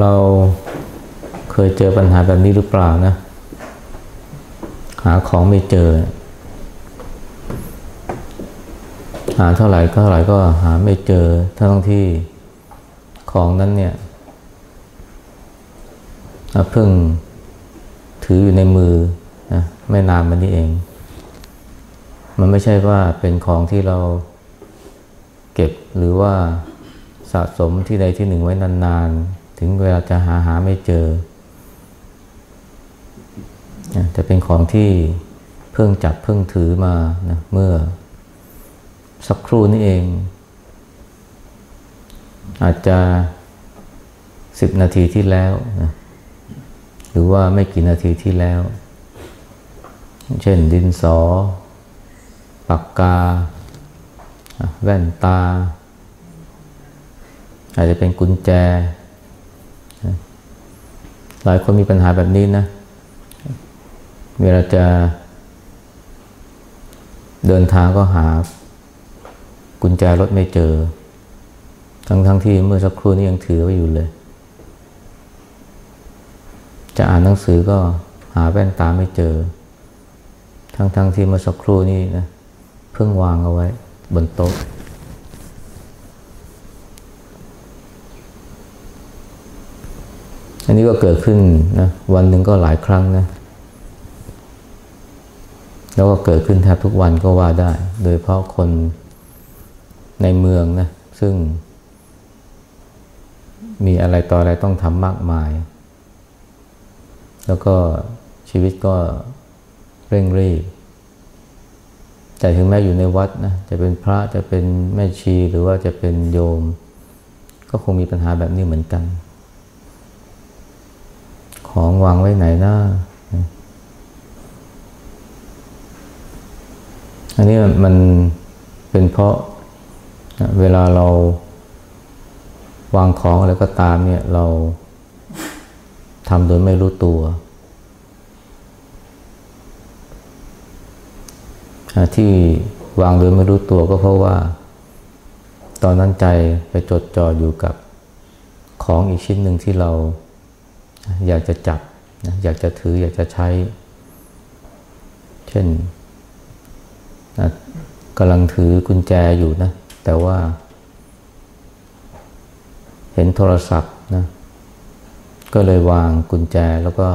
เราเคยเจอปัญหาแบบนี้หรือเปล่านะ หาของไม่เจอ หาเท่าไหร่ก็เท่าไหร่ก็หาไม่เจอทั้งที่ของนั้นเนี่ยเพิ่งถืออยู่ในมือนะไม่นานมานี้เอง มันไม่ใช่ว่าเป็นของที่เราเก็บหรือว่าสะสมที่ใดที่หนึ่งไว้นานๆ ถึงเวลาจะหาหาไม่เจอแต่เป็นของที่เพิ่งจับเพิ่งถือมานะเมื่อสักครู่นี้เอง อาจจะสิบนาทีที่แล้วนะหรือว่าไม่กี่นาทีที่แล้ว เช่นดินสอ ปากกา แว่นตา อาจจะเป็นกุญแจ ลายคนมีปัญหาแบบนี้นะ เวลาจะเดินทางก็หากุญแจรถไม่เจอ ทั้งทั้งที่เมื่อสักครู่นี้ยังถือไว้อยู่เลย จะอ่านหนังสือก็หาแว่นตาไม่เจอ ทั้งทั้งที่เมื่อสักครู่นี้นะเพิ่งวางเอาไว้บนโต๊ะ อันนี้ก็เกิดขึ้นนะวันหนึ่งก็หลายครั้งนะ แล้วก็เกิดขึ้นแทบทุกวันก็ว่าได้ โดยเพราะคนในเมืองนะซึ่ง มีอะไรต่ออะไรต้องทำมากมาย แล้วก็ชีวิตก็เร่งรีบแต่ถึงแม้อยู่ในวัดนะจะเป็นพระจะเป็นแม่ชีหรือว่าจะเป็นโยม ก็คงมีปัญหาแบบนี้เหมือนกัน ของวางไว้ไหนนะอันนี้มันเป็นเพราะเวลาเราวางของอะไรก็ตามเนี่ยเราทำโดยไม่รู้ตัว ที่วางโดยไม่รู้ตัวก็เพราะว่า ตอนนั้นใจไปจดจ่ออยู่กับของอีกชิ้นหนึ่งที่เรา อยากจะจับอยากจะถืออยากจะใช้ เช่นกำลังถือกุญแจอยู่นะ แต่ว่า เห็นโทรศัพท์นะ ก็เลยวางกุญแจแล้วก็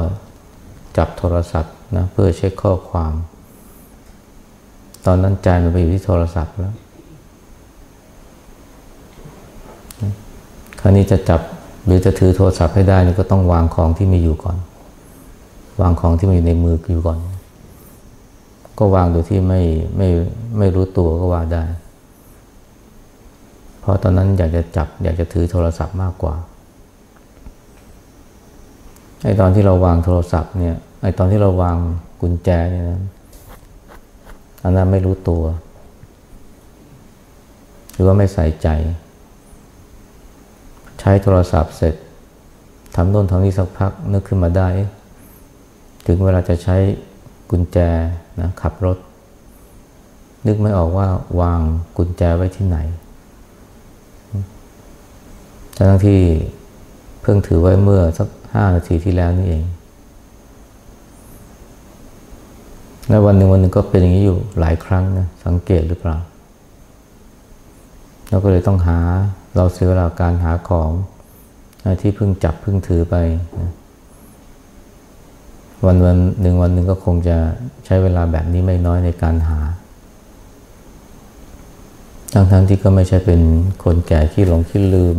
จับโทรศัพท์นะเพื่อเช็คข้อความ ตอนนั้นใจมันไปอยู่ที่โทรศัพท์แล้วคราวนี้จะจับ หรือจะถือโทรศัพท์ให้ได้นี่ก็ต้องวางของที่มีอยู่ก่อน วางของที่มีในมืออยู่ก่อน ก็วางโดยที่ไม่ไม่ไม่รู้ตัวก็ว่าได้ เพราะตอนนั้นอยากจะจับ อยากจะถือโทรศัพท์มากกว่าไอ้ตอนที่เราวางโทรศัพท์เนี่ยไอ้ตอนที่เราวางกุญแจเนี่ยนะอันนั้นไม่รู้ตัว หรือว่าไม่ใส่ใจ ช้โทรศัพท์เสร็จทำโน่นทำนี่สักพักนึกขึ้นมาได้ ถึงเวลาจะใช้กุญแจนะขับรถ นึกไม่ออกว่าวางกุญแจไว้ที่ไหนทั้งที่เพิ่งถือไว้เมื่อสักห้านาทีที่แล้วนี่เองและวันหนึ่งวันหนึ่งก็เป็นอย่างนี้อยู่หลายครั้งนะสังเกตหรือเปล่าเราก็เลยต้องหา เราเสียเวลาการหาของที่เพิ่งจับเพิ่งถือไปนะวันวันหนึ่งวันหนึ่งก็คงจะใช้เวลาแบบนี้ไม่น้อยในการหา ทั้งทั้งที่ก็ไม่ใช่เป็นคนแก่ขี้หลงขี้ลืม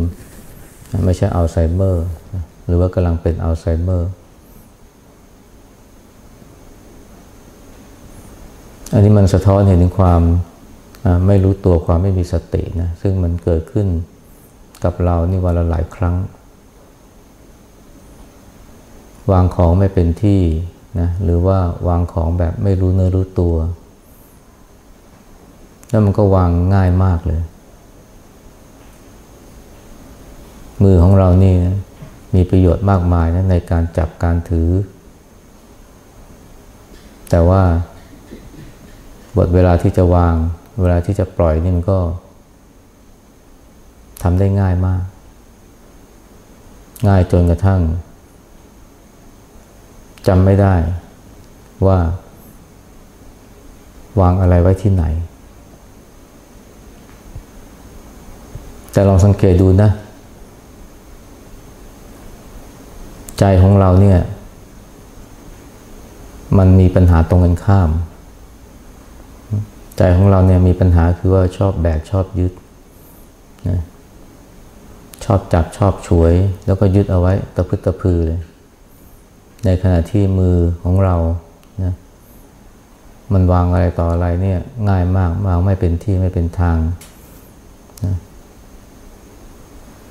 ไม่ใช่อัลไซเมอร์ หรือว่ากำลังเป็นอัลไซเมอร์ อันนี้มันสะท้อนเห็นถึงความไม่รู้ตัวความไม่มีสตินะ ซึ่งมันเกิดขึ้น กับเรานี่วันละหลายครั้ง วางของไม่เป็นที่นะหรือว่าวางของแบบไม่รู้เนื้อรู้ตัว แล้วมันก็วางง่ายมากเลย มือของเรานี่นะมีประโยชน์มากมายนะในการจับการถือ แต่ว่าบทเวลาที่จะวาง เวลาที่จะปล่อยนี่มันก็ ทำได้ง่ายมาก ง่ายจนกระทั่งจำไม่ได้ว่าวางอะไรไว้ที่ไหน แต่ลองสังเกตดูนะ ใจของเราเนี่ย มันมีปัญหาตรงกันข้าม ใจของเราเนี่ยมีปัญหาคือว่าชอบแบกชอบยึดนะ ชอบจับชอบฉวย แล้วก็ยึดเอาไว้ตะพึดตะพือเลย ในขณะที่มือของเรานะมันวางอะไรต่ออะไรเนี่ยง่ายมากวางไม่เป็นที่ไม่เป็นทางนะ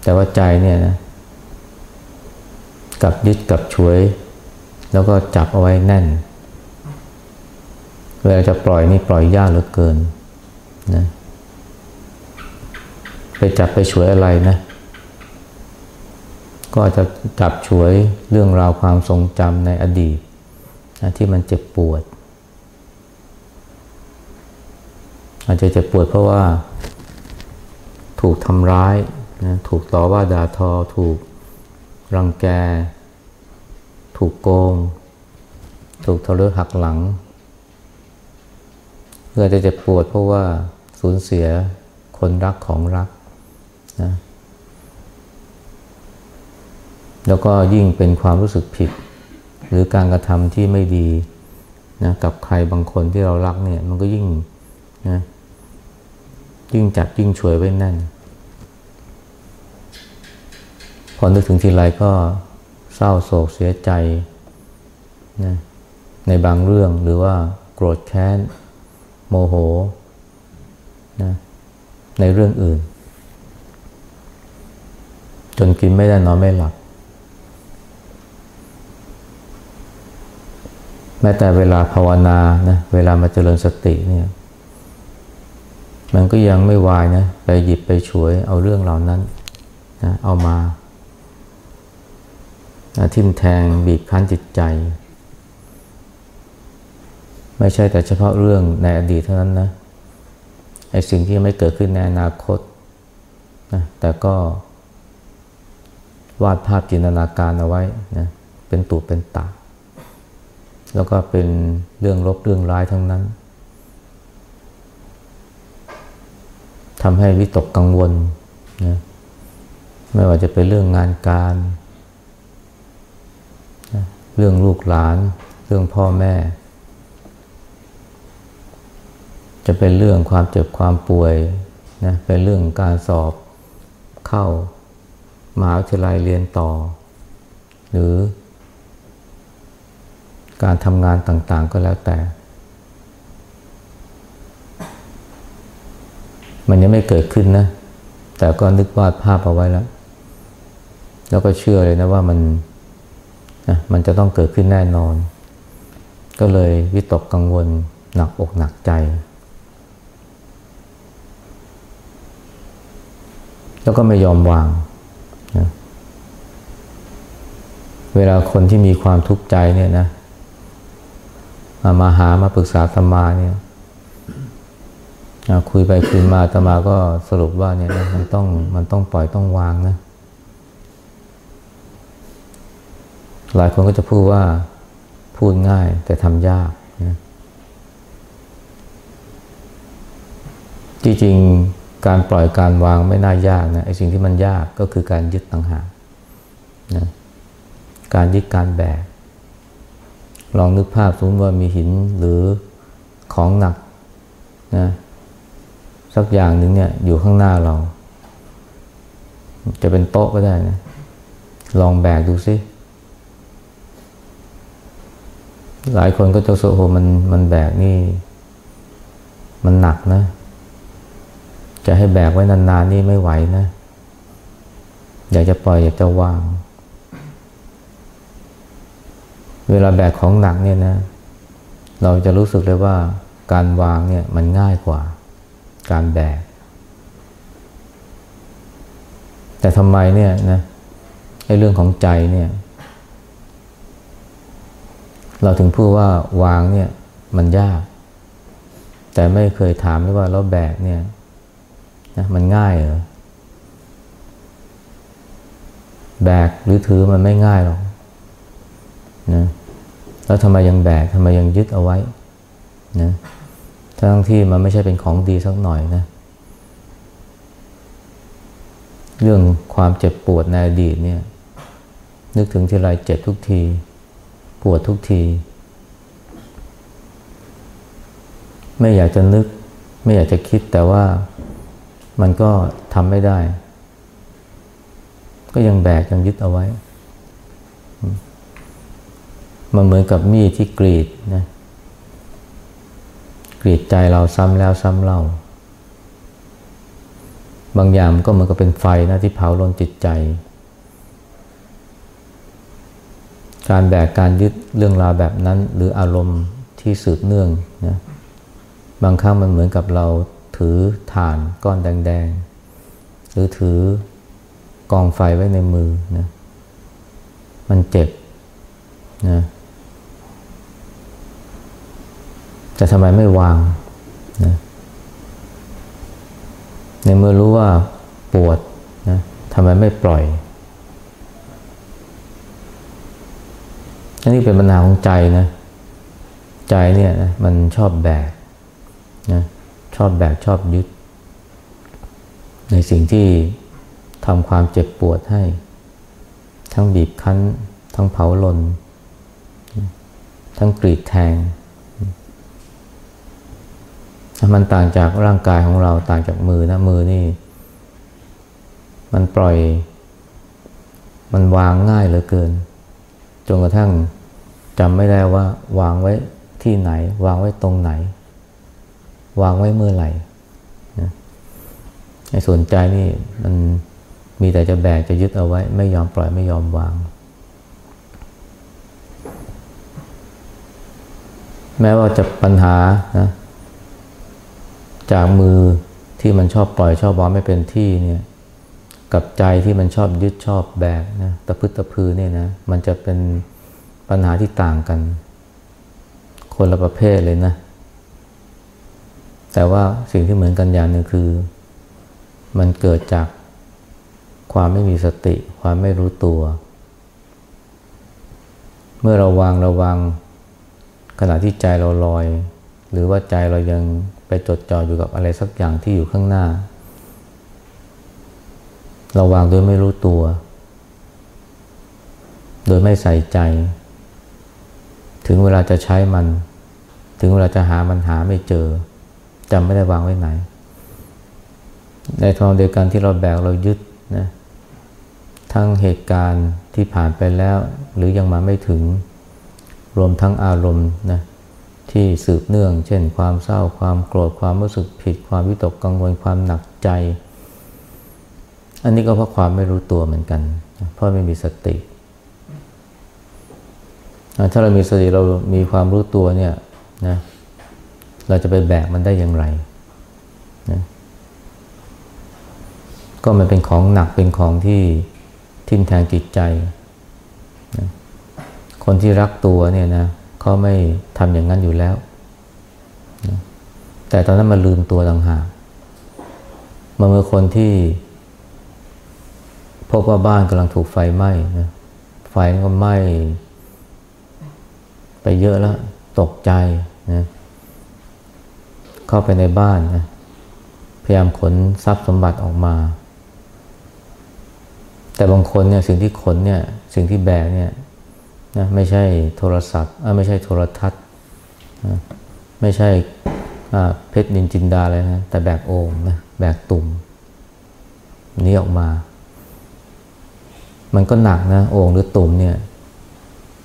แต่ว่าใจเนี่ยนะกับยึดกับฉวย แล้วก็จับเอาไว้แน่น เวลาจะปล่อยนี่ปล่อยยากเหลือเกินนะไปจับไปฉวยอะไรนะ ก็จะจับฉวยเรื่องราวความทรงจำในอดีตนะที่มันเจ็บปวด อาจจะเจ็บปวดเพราะว่า ถูกทำร้ายนะถูกต่อว่าด่าทอ ถูกรังแก ถูกโกง ถูกทะเลาะหักหลังเพื่อจะเจ็บปวดเพราะว่าสูญเสียคนรักของรักนะ แล้วก็ยิ่งเป็นความรู้สึกผิด หรือการกระทำที่ไม่ดีนะกับใครบางคนที่เรารักเนี่ย มันก็ยิ่งนะยิ่งจับยิ่งช่วยไว้แน่น พอนึกถึงทีไรก็เศร้าโศกเสียใจนะในบางเรื่องหรือว่าโกรธแค้น โมโหนะในเรื่องอื่น จนกินไม่ได้นอนไม่หลับ ม้แต่เวลาภาวนานะเวลามาเจริญสติเนี่ยมันก็ยังไม่วายนะไปหยิบไปฉวยเอาเรื่องเหล่านั้นนะเอามาทิ่มแทงบีบคั้นจิตใจ ไม่ใช่แต่เฉพาะเรื่องในอดีตเท่านั้นนะไอ้สิ่งที่ไม่เกิดขึ้นในอนาคตนะแต่ก็วาดภาพจินตนาการเอาไว้นะเป็นตูเป็นตา แล้วก็เป็นเรื่องลบเรื่องร้ายทั้งนั้นทำให้วิตกกังวลนะไม่ว่าจะเป็นเรื่องงานการเรื่องลูกหลาน เรื่องพ่อแม่ จะเป็นเรื่องความเจ็บความป่วยนะเป็นเรื่องการสอบเข้ามหาวิทยาลัยเรียนต่อ หรือ การทำงานต่างๆก็แล้วแต่ มันยังไม่เกิดขึ้นนะ แต่ก็นึกวาดภาพเอาไว้แล้ว แล้วก็เชื่อเลยนะว่ามันนะมันจะต้องเกิดขึ้นแน่นอน ก็เลยวิตกกังวลหนักอกหนักใจ แล้วก็ไม่ยอมวางนะเวลาคนที่มีความทุกข์ใจเนี่ยนะ มาหามาปรึกษาธรรมาเนี่ยคุยไปคุยมาธรรมาก็สรุปว่าเนี่ยมันต้องมันต้องปล่อยต้องวางนะ หลายคนก็จะพูดว่าพูดง่ายแต่ทำยากนะจริงๆการปล่อยการวางไม่น่ายากนะไอ้สิ่งที่มันยากก็คือการยึดต่างหากนะการยึดการแบก ลองนึกภาพสมมติว่ามีหินหรือของหนักนะสักอย่างหนึ่งเนี่ยอยู่ข้างหน้าเรา จะเป็นโต๊ะก็ได้นะ ลองแบกดูซิหลายคนก็จะโซโหมันมันแบกนี่ มันหนักนะ จะให้แบกไว้นานๆนี่ไม่ไหวนะ อยากจะปล่อยอยากจะวาง เวลาแบกของหนักเนี่ยนะ เราจะรู้สึกเลยว่าการวางเนี่ยมันง่ายกว่า การแบก แต่ทำไมเนี่ยนะไอ้เรื่องของใจเนี่ย เราถึงพูดว่าวางเนี่ยมันยาก แต่ไม่เคยถามเลยว่าเราแบกเนี่ยนะมันง่ายเหรอแบกหรือถือมันไม่ง่ายหรอก นะแล้วทำไมยังแบกทำไมยังยึดเอาไว้นะทั้งที่มันไม่ใช่เป็นของดีสักหน่อยนะ เรื่องความเจ็บปวดในอดีตเนี่ย นึกถึงทีไรเจ็บทุกที ปวดทุกที ไม่อยากจะนึก ไม่อยากจะคิดแต่ว่ามันก็ทำไม่ได้ ก็ยังแบกยังยึดเอาไว้ มันเหมือนกับมีดที่กรีดนะกรีดใจเราซ้ำแล้วซ้ำเล่า บางอย่างก็เหมือนกับเป็นไฟนะที่เผาลนจิตใจ การแบกการยึดเรื่องราวแบบนั้น หรืออารมณ์ที่สืบเนื่องนะบางครั้งมันเหมือนกับเราถือถ่านก้อนแดงๆ หรือถือกองไฟไว้ในมือนะมันเจ็บนะ แต่ทำไมไม่วางนะในเมื่อรู้ว่าปวดนะทำไมไม่ปล่อยอันนี้เป็นปัญหาของใจนะ ใจเนี่ยนะมันชอบแบกนะชอบแบกชอบยึด ในสิ่งที่ทำความเจ็บปวดให้ ทั้งบีบคั้น ทั้งเผาลน ทั้งกรีดแทง มันต่างจากร่างกายของเราต่างจากมือนะมือนี่ มันปล่อย มันวางง่ายเหลือเกินจนกระทั่งจำไม่ได้ว่า วางไว้ที่ไหน วางไว้ตรงไหน วางไว้เมื่อไหร่นะไอ้ส่วนใจนี่มันมีแต่จะแบกจะยึดเอาไว้ ไม่ยอมปล่อยไม่ยอมวาง แม้ว่าจะปัญหานะ จากมือที่มันชอบปล่อยชอบวางไม่เป็นที่เนี่ยกับใจที่มันชอบยึดชอบแบกนะตะพึดตะพือเนี่ยนะมันจะเป็นปัญหาที่ต่างกัน คนละประเภทเลยนะ แต่ว่าสิ่งที่เหมือนกันอย่างหนึ่งคือ มันเกิดจากความไม่มีสติ ความไม่รู้ตัว เมื่อเราวางระวังขณะที่ใจเราลอย หรือว่าใจเรายังไปจดจ่ออยู่กับอะไรสักอย่างที่อยู่ข้างหน้า เราวางโดยไม่รู้ตัว โดยไม่ใส่ใจ ถึงเวลาจะใช้มัน ถึงเวลาจะหามันหาไม่เจอจำไม่ได้วางไว้ไหน ในทองเดียวกันที่เราแบกเรายึดนะทั้งเหตุการณ์ที่ผ่านไปแล้ว หรือยังมาไม่ถึงรวมทั้งอารมณ์นะ ที่สืบเนื่อง เช่น ความเศร้าความโกรธความรู้สึกผิด ความวิตกกังวลความหนักใจ อันนี้ก็เพราะความไม่รู้ตัวเหมือนกัน เพราะไม่มีสติ ถ้าเรามีสติเรามีความรู้ตัวเนี่ยนะเราจะไปแบกมันได้อย่างไรนะก็มันเป็นของหนักเป็นของที่ทิ่มแทงจิตใจนะคนที่รักตัวเนี่ยนะ เขาไม่ทำอย่างนั้นอยู่แล้ว แต่ตอนนั้นมันลืมตัวต่างหากมันเมื่อคนที่ พบว่าบ้านกำลังถูกไฟไหม้นะไฟก็ไหม้ไปเยอะแล้ว ตกใจนะเข้าไปในบ้านนะพยายามขนทรัพย์สมบัติออกมา แต่บางคนเนี่ยสิ่งที่ขนเนี่ย สิ่งที่แบกเนี่ย นะไม่ใช่โทรศัพท์ไม่ใช่โทรทัศน์ไม่ใช่เพชรนินจินดาเลยนะแต่แบกโอ่งนะแบกตุ่มนี้ออกมา มันก็หนักนะโอ่งหรือตุ่มเนี่ย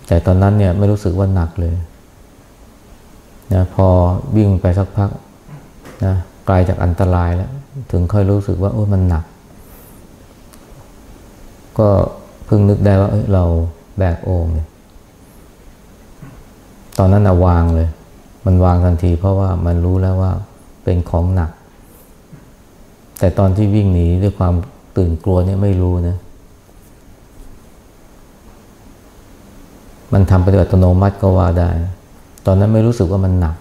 แต่ตอนนั้นเนี่ยไม่รู้สึกว่าหนักเลยนะพอวิ่งไปสักพักนะไกลจากอันตรายแล้ว ถึงค่อยรู้สึกว่าโอ้มันหนัก ก็เพิ่งนึกได้ว่าเเราแบกโอ่งเนี่ย ตอนนั้นวางเลย มันวางทันที เพราะว่ามันรู้แล้วว่าเป็นของหนัก แต่ตอนที่วิ่งหนีด้วยความตื่นกลัวเนี่ยไม่รู้นะ มันทำไปโดยอัตโนมัติก็ว่าได้ ตอนนั้นไม่รู้สึกว่ามันหนัก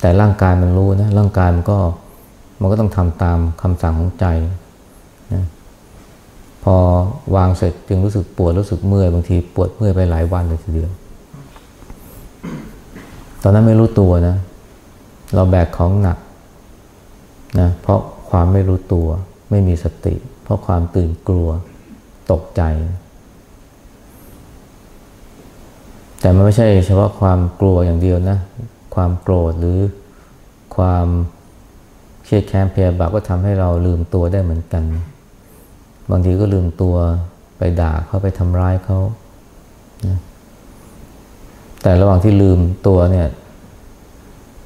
แต่ร่างกายมันรู้นะ ร่างกายมันก็มันก็ต้องทำตามคำสั่งของใจนะพอวางเสร็จจึงรู้สึกปวดรู้สึกเมื่อยบางทีปวดเมื่อยไปหลายวันเลยทีเดียว ตอนนั้นไม่รู้ตัวนะ เราแบกของหนักนะเพราะความไม่รู้ตัว ไม่มีสติ เพราะความตื่นกลัวตกใจ แต่มันไม่ใช่เฉพาะความกลัวอย่างเดียวนะ ความโกรธหรือความเครียดแค้นเพียบาก็ทำให้เราลืมตัวได้เหมือนกัน บางทีก็ลืมตัวไปด่าเขาไปทำร้ายเขา แต่ระหว่างที่ลืมตัวเนี่ย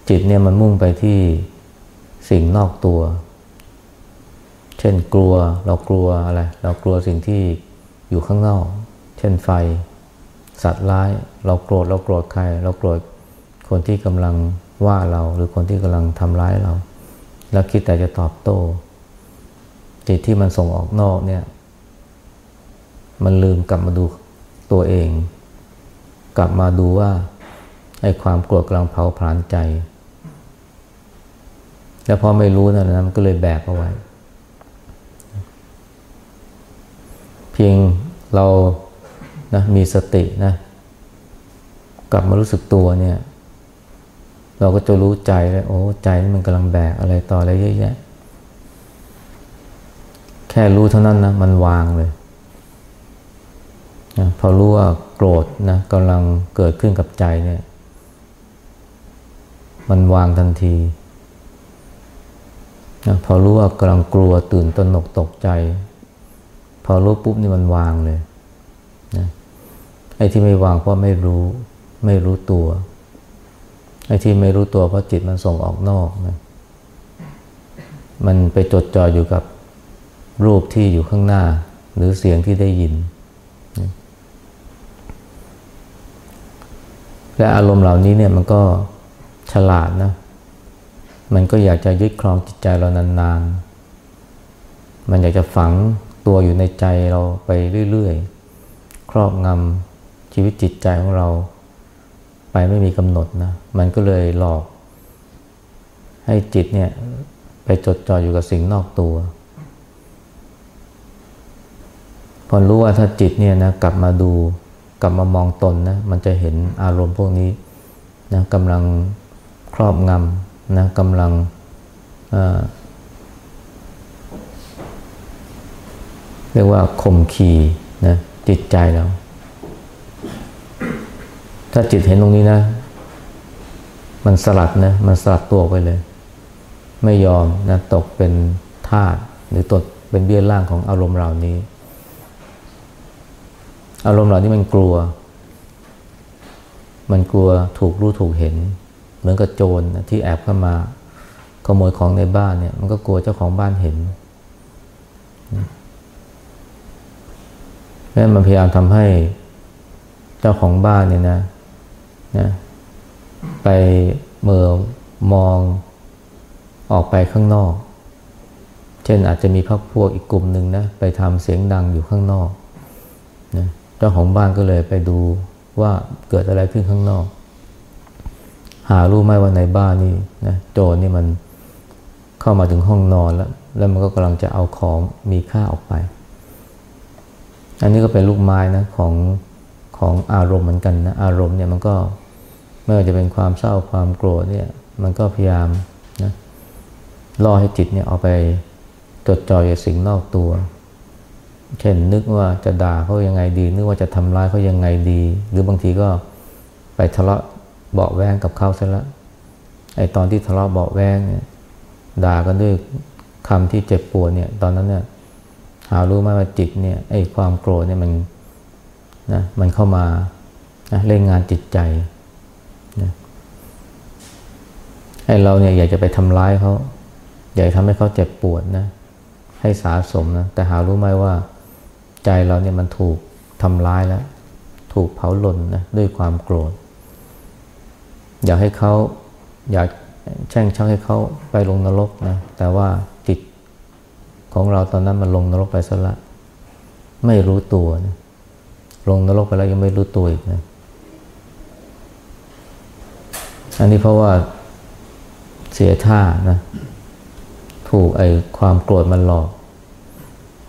จิตเนี่ยมันมุ่งไปที่สิ่งนอกตัว เช่นกลัวเรากลัวอะไร เรากลัวสิ่งที่อยู่ข้างนอก เช่นไฟ สัตว์ร้าย เราโกรธเราโกรธใคร เราโกรธคนที่กำลังว่าเรา หรือคนที่กำลังทำร้ายเรา แล้วคิดแต่จะตอบโต้ จิตที่มันส่งออกนอกเนี่ย มันลืมกลับมาดูตัวเอง กลับมาดูว่าไอ้ความโกรธกำลังเผาผลาญใจ แล้วพอไม่รู้นะนะมันก็เลยแบกเอาไว้ เพียงเรานะมีสตินะกลับมารู้สึกตัวเนี่ย เราก็จะรู้ใจเลยโอ้ใจนี่มันกำลังแบกอะไรต่ออะไรเยอะแยะแค่รู้เท่านั้นนะมันวางเลยนะพอรู้ว่า โกรธนะกำลังเกิดขึ้นกับใจเนี่ยมันวางทันทีนะพอรู้ว่ากำลังกลัวตื่นตระหนกตกใจ พอรู้ปุ๊บนี่มันวางเลยนะไอ้ที่ไม่วางเพราะไม่รู้ ไม่รู้ตัวไอ้ที่ไม่รู้ตัวเพราะจิตมันส่งออกนอกนะมันไปจดจ่ออยู่กับรูปที่อยู่ข้างหน้า หรือเสียงที่ได้ยินนะ และอารมณ์เหล่านี้เนี่ยมันก็ฉลาดนะ มันก็อยากจะยึดครองจิตใจเรานานๆ มันอยากจะฝังตัวอยู่ในใจเราไปเรื่อยๆ ครอบงำชีวิตจิตใจของเรา ไปไม่มีกำหนดนะ มันก็เลยหลอก ให้จิตเนี่ยไปจดจ่ออยู่กับสิ่งนอกตัว พอรู้ว่าถ้าจิตเนี่ยนะกลับมาดู ลับมามองตนนะมันจะเห็นอารมณ์พวกนี้นะกำลังครอบงำนะกำลังเรียกว่าข่มขีนะจิตใจเรา ถ้าจิตเห็นตรงนี้นะ มันสลัดนะมันสลัดตัวไปเลย ไม่ยอมนะตกเป็นทาสหรือตกเป็นเบี้ยล่างของอารมณ์เหล่านี้ อารมณ์เหล่านี้มันกลัว มันกลัวถูกรู้ถูกเห็น เหมือนกับโจรที่แอบเข้ามาขโมยของในบ้านเนี่ย มันก็กลัวเจ้าของบ้านเห็นแล้วมันพยายามทำให้เจ้าของบ้านเนี่ยนะนะไปเมื่อมองออกไปข้างนอก เช่นอาจจะมีพักพวกอีกกลุ่มหนึ่งนะไปทำเสียงดังอยู่ข้างนอก เจ้าของบ้านก็เลยไปดูว่าเกิดอะไรขึ้นข้างนอก หารู้ไหมว่าในบ้านนี่นะโจรนี่มันเข้ามาถึงห้องนอนแล้ว แล้วมันก็กำลังจะเอาของมีค่าออกไป อันนี้ก็เป็นลูกไม้นะของของอารมณ์เหมือนกันนะอารมณ์เนี่ยมันก็ไม่ว่าจะเป็นความเศร้าความโกรธเนี่ยมันก็พยายามนะล่อให้จิตเนี่ยเอาไปจดจ่ออยู่สิ่งนอกตัว เช่นนึกว่าจะด่าเขายังไงดี นึกว่าจะทำร้ายเขายังไงดี หรือบางทีก็ไปทะเลาะเบาแวงกับเขาซะแล้วไอ้ตอนที่ทะเลาะเบาแวงเนี่ยด่ากันด้วยคำที่เจ็บปวดเนี่ย ตอนนั้นเนี่ยหารู้ไหมว่าจิตเนี่ยไอ้ความโกรธเนี่ยมันนะมันเข้ามานะเล่นงานจิตใจนะให้เราเนี่ยอยากจะไปทำร้ายเขาอยากทำให้เขาเจ็บปวดนะให้สาสมนะแต่หารู้ไหมว่า ใจเราเนี่ยมันถูกทำร้ายแล้ว ถูกเผาหล่นนะด้วยความโกรธ อยากให้เขาอยากแช่งชักให้เขาไปลงนรกนะแต่ว่าจิตของเราตอนนั้นมันลงนรกไปซะละ ไม่รู้ตัวนะลงนรกไปแล้วยังไม่รู้ตัวอีกนะอันนี้เพราะว่าเสียท่านะถูกไอ้ความโกรธมันหลอก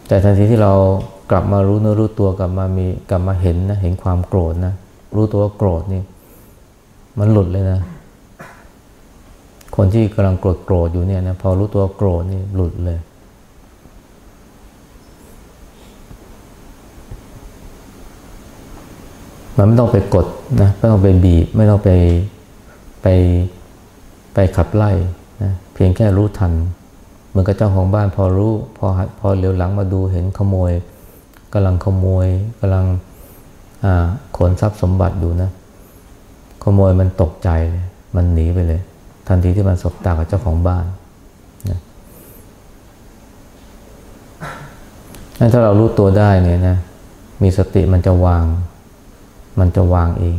แต่ทันทีที่เรา กลับมารู้เนื้อรู้ตัวกลับมามีกลับมาเห็นนะเห็นความโกรธนะรู้ตัวว่าโกรธนี่มันหลุดเลยนะ คนที่กำลังโกรธโกรธอยู่เนี่ยนะพอรู้ตัวโกรธนี่หลุดเลย มันไม่ต้องไปกดนะไม่ต้องไปบีบ ไม่ต้องไปไปไปขับไล่นะเพียงแค่รู้ทัน เหมือนกับเจ้าของบ้านพอรู้ พอพอเหลียวหลังมาดูเห็นขโมย กำลังขโมยกำลังขนทรัพย์สมบัติอยู่นะ ขโมยมันตกใจเลยมันหนีไปเลย ทันทีที่มันสบตากับเจ้าของบ้านนะถ้าเรารู้ตัวได้เนี่ยนะ มีสติมันจะวาง มันจะวางเอง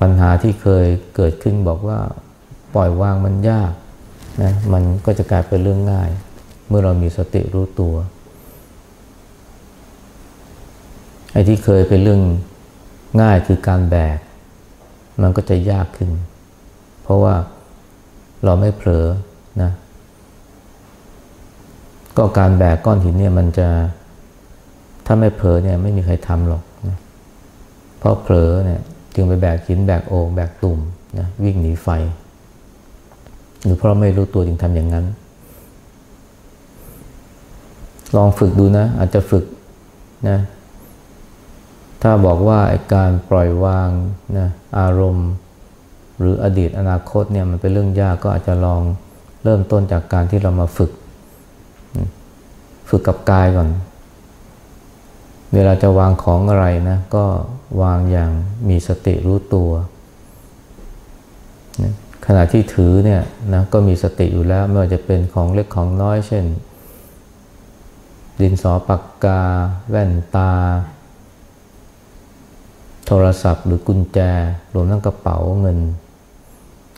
ปัญหาที่เคยเกิดขึ้นบอกว่าปล่อยวางมันยากนะ มันก็จะกลายเป็นเรื่องง่าย เมื่อเรามีสติรู้ตัว ไอ้ที่เคยเป็นเรื่องง่ายคือการแบก มันก็จะยากขึ้น เพราะว่าเราไม่เผลอนะ ก็การแบกก้อนหินเนี่ยมันจะถ้าไม่เผลอเนี่ยไม่มีใครทำหรอกนะเพราะเผลอเนี่ยจึงไปแบกหินแบกโอ่งแบกตุ่มนะวิ่งหนีไฟ หรือเพราะไม่รู้ตัวจึงทำอย่างนั้น ลองฝึกดูนะ อาจจะฝึกนะ ถ้าบอกว่าการปล่อยวางนะอารมณ์ หรืออดีตอนาคตเนี่ยมันเป็นเรื่องยากก็อาจจะลองเริ่มต้นจากการที่เรามาฝึก ฝึกกับกายก่อน เวลาจะวางของอะไรนะ ก็วางอย่างมีสติรู้ตัวขณะที่ถือเนี่ยนะก็มีสติอยู่แล้ว ไม่ว่าจะเป็นของเล็กของน้อย เช่น ดินสอปากกา แว่นตา โทรศัพท์หรือกุญแจ รวมทั้งกระเป๋าเงิน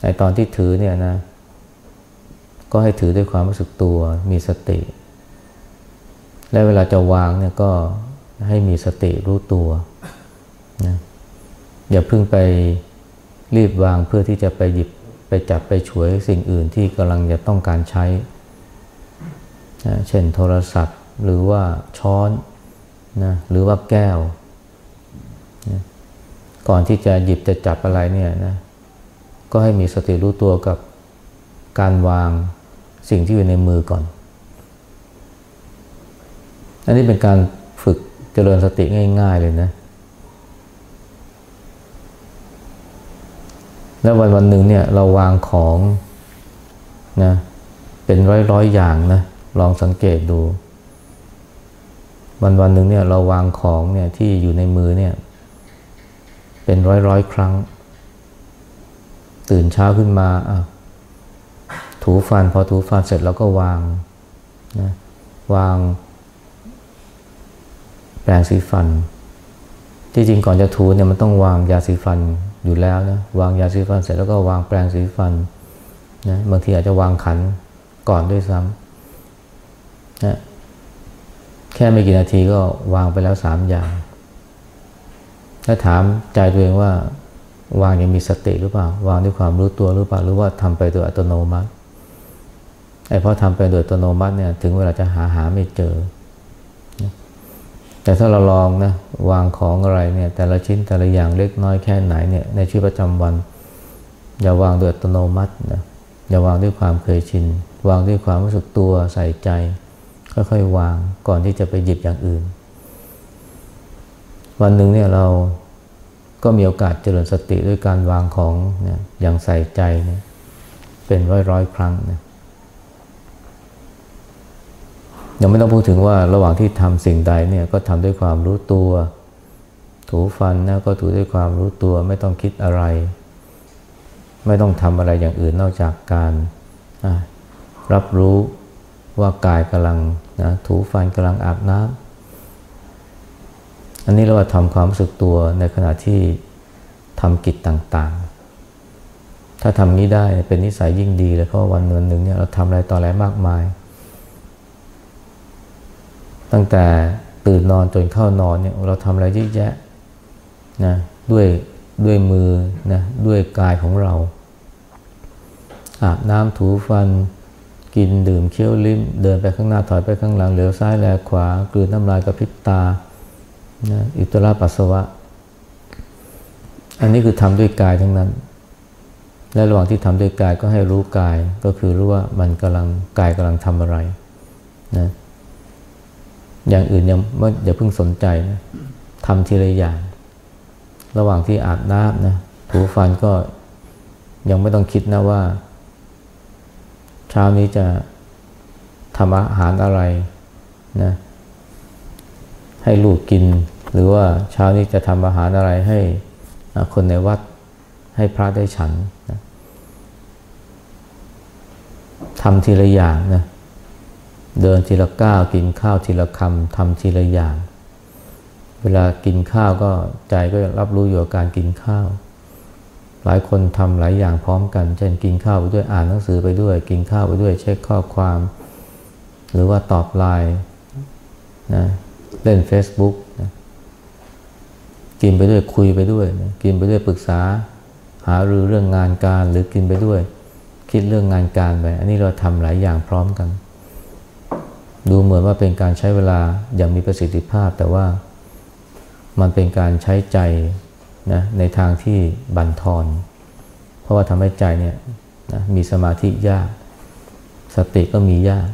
ไอตอนที่ถือเนี่ยนะ ก็ให้ถือด้วยความรู้สึกตัวมีสติ และเวลาจะวางเนี่ยก็ให้มีสติรู้ตัวนะอย่าเพิ่งไปรีบวางเพื่อที่จะไปหยิบไปจับไปฉวยสิ่งอื่นที่กำลังจะต้องการใช้นะเช่นโทรศัพท์หรือว่าช้อนนะหรือว่าแก้ว ก่อนที่จะหยิบจะจับอะไรเนี่ยนะก็ให้มีสติรู้ตัวกับการวางสิ่งที่อยู่ในมือก่อน อันนี้เป็นการฝึกเจริญสติง่าย ๆ เลยนะ แล้ววันวันหนึ่งเนี่ยเราวางของนะเป็นร้อยร้อยอย่างนะลองสังเกตดู วันวันหนึ่งเนี่ยเราวางของเนี่ยที่อยู่ในมือเนี่ย เป็นร้อยร้อยครั้ง ตื่นเช้าขึ้นมาถูฟันพอถูฟันเสร็จแล้วก็วางนะวาง แปรงสีฟัน ที่จริงก่อนจะถูเนี่ยมันต้องวางยาสีฟันอยู่แล้วนะวางยาสีฟันเสร็จแล้วก็วางแปรงสีฟันนะบางทีอาจจะวางขันก่อนด้วยซ้ำนะแค่ไม่กี่นาทีก็วางไปแล้วสามอย่าง ถ้าถามใจตัวเองว่าวางยังมีสติหรือเปล่าวางด้วยความรู้ตัวหรือเปล่าหรือว่าทำไปโดยอัตโนมัติไอ้เพราะทำไปโดยอัตโนมัติเนี่ยถึงเวลาจะหาหาไม่เจอ แต่ถ้าเราลองนะวางของอะไรเนี่ยแต่ละชิ้นแต่ละอย่างเล็กน้อยแค่ไหนเนี่ยในชีวิตประจำวัน อย่าวางโดยอัตโนมัตินะอย่าวางด้วยความเคยชิน วางด้วยความรู้สึกตัวใส่ใจ ค่อยๆวางก่อนที่จะไปหยิบอย่างอื่น วันหนึ่งเนี่ยเราก็มีโอกาสเจริญสติด้วยการวางของเนี่ยอย่างใส่ใจเนี่ยเป็นร้อยร้อยครั้งนะยังไม่ต้องพูดถึงว่าระหว่างที่ทำสิ่งใดเนี่ยก็ทำด้วยความรู้ตัว ถูฟันนะก็ถูด้วยความรู้ตัวไม่ต้องคิดอะไร ไม่ต้องทำอะไรอย่างอื่นนอกจากการรับรู้ว่ากายกำลังนะถูฟันกำลังอาบน้ำ อันนี้เราทำความรู้สึกตัวในขณะที่ทำกิจต่างๆ ถ้าทำนี้ได้เป็นนิสัยยิ่งดีเลยเพราะวันเงินหนึ่งเนี่ยเราทำอะไรต่ออะไรมากมาย ตั้งแต่ตื่นนอนจนเข้านอนเนี่ยเราทำอะไรเยอะแยะนะด้วยด้วยมือนะด้วยกายของเรา อาบน้ำถูฟัน กินดื่มเคี้ยวลิ้ม เดินไปข้างหน้าถอยไปข้างหลังเหลียวซ้ายแลขวากลืนน้ำลายกระพริบตา นะอิตราปัสสาวะ อันนี้คือทำด้วยกายทั้งนั้น และระหว่างที่ทำด้วยกายก็ให้รู้กาย ก็คือรู้ว่ามันกำลังกายกำลังทำอะไรนะอย่างอื่นยังไม่อย่าเพิ่งสนใจนะทำทีละอย่าง ระหว่างที่อาบน้ำนะถูฟันก็ยังไม่ต้องคิดนะว่า เช้านี้จะทำอาหารอะไรนะ ให้ลูกกิน หรือว่าเช้านี้จะทำอาหารอะไรให้คนในวัดให้พระได้ฉันนะทำทีละอย่างนะเดินทีละก้าวกินข้าวทีละคำทำทีละอย่าง เวลากินข้าวก็ใจก็รับรู้อยู่กับการกินข้าว หลายคนทำหลายอย่างพร้อมกัน เช่นกินข้าวไปด้วยอ่านหนังสือไปด้วย กินข้าวไปด้วยเช็คข้อความ หรือว่าตอบไลน์นะ เล่น Facebook นะกินไปด้วยคุยไปด้วยนะกินไปด้วยปรึกษา หารือเรื่องงานการหรือกินไปด้วย คิดเรื่องงานการไป อันนี้เราทำหลายอย่างพร้อมกัน ดูเหมือนว่าเป็นการใช้เวลาอย่างมีประสิทธิภาพ แต่ว่ามันเป็นการใช้ใจนะในทางที่บั่นทอน เพราะว่าทำให้ใจเนี่ยนะมีสมาธิยาก สติก็มียาก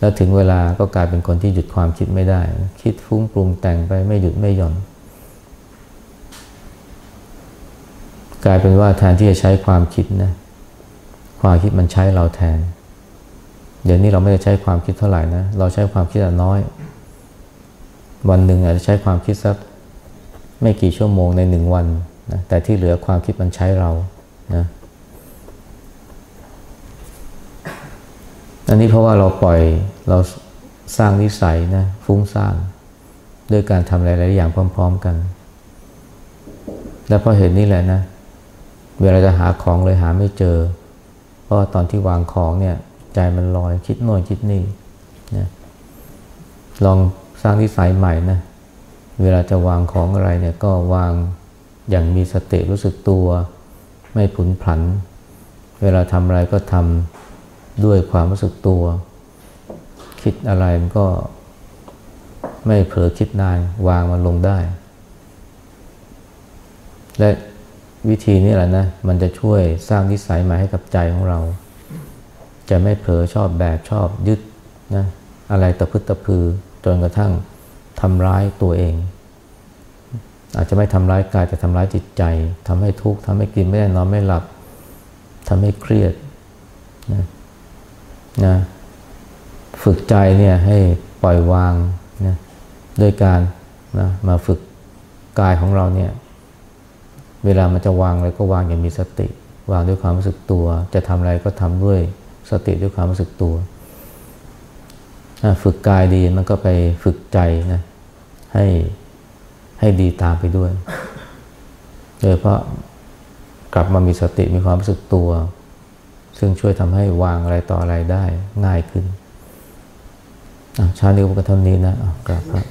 แล้วถึงเวลาก็กลายเป็นคนที่หยุดความคิดไม่ได้ คิดฟุ้งปรุงแต่งไปไม่หยุดไม่หย่อน กลายเป็นว่าแทนที่จะใช้ความคิดนะความคิดมันใช้เราแทน เดี๋ยวนี้เราไม่ได้ใช้ความคิดเท่าไหร่นะ เราใช้ความคิดน้อย วันหนึ่งอาจจะใช้ความคิดสักไม่กี่ชั่วโมงในหนึ่งวันนะแต่ที่เหลือความคิดมันใช้เรานะ อันนี้เพราะว่าเราปล่อยเราสร้างนิสัยนะฟุ้งซ่านด้วยการทำหลาย ๆ อย่างพร้อม ๆ กัน และเพราะเหตุนี้แหละนะ เวลาจะหาของเลยหาไม่เจอ เพราะตอนที่วางของเนี่ยใจมันลอยคิดโน่นคิดนี่นะลองสร้างนิสัยใหม่นะ เวลาจะวางของอะไรเนี่ยก็วางอย่างมีสติรู้สึกตัว ไม่ผุนผัน เวลาทำอะไรก็ทำ ด้วยความรู้สึกตัว คิดอะไรมันก็ไม่เผลอคิดนานวางมันลงได้ และวิธีนี้แหละนะ มันจะช่วยสร้างนิสัยใหม่ให้กับใจของเรา จะไม่เผลอชอบแบบชอบยึดนะอะไรตะพึดตะพือจนกระทั่งทำร้ายตัวเอง อาจจะไม่ทำร้ายกายแต่ทำร้ายจิตใจทำให้ทุกข์ทำให้กินไม่ได้นอนไม่หลับทำให้เครียดนะ นะฝึกใจเนี่ยให้ปล่อยวางนะด้วยการนะมาฝึกกายของเราเนี่ย เวลามันจะวางอะไรก็วางอย่างมีสติ วางด้วยความรู้สึกตัว จะทำอะไรก็ทำด้วยสติด้วยความรู้สึกตัว ฝึกกายดีมันก็ไปฝึกใจนะให้ให้ดีตามไปด้วย โดยเพราะกลับมามีสติมีความรู้สึกตัว ซึ่งช่วยทำให้วางอะไรต่ออะไรได้ง่ายขึ้นชาเดียวกันเท่านี้นะกลับครับ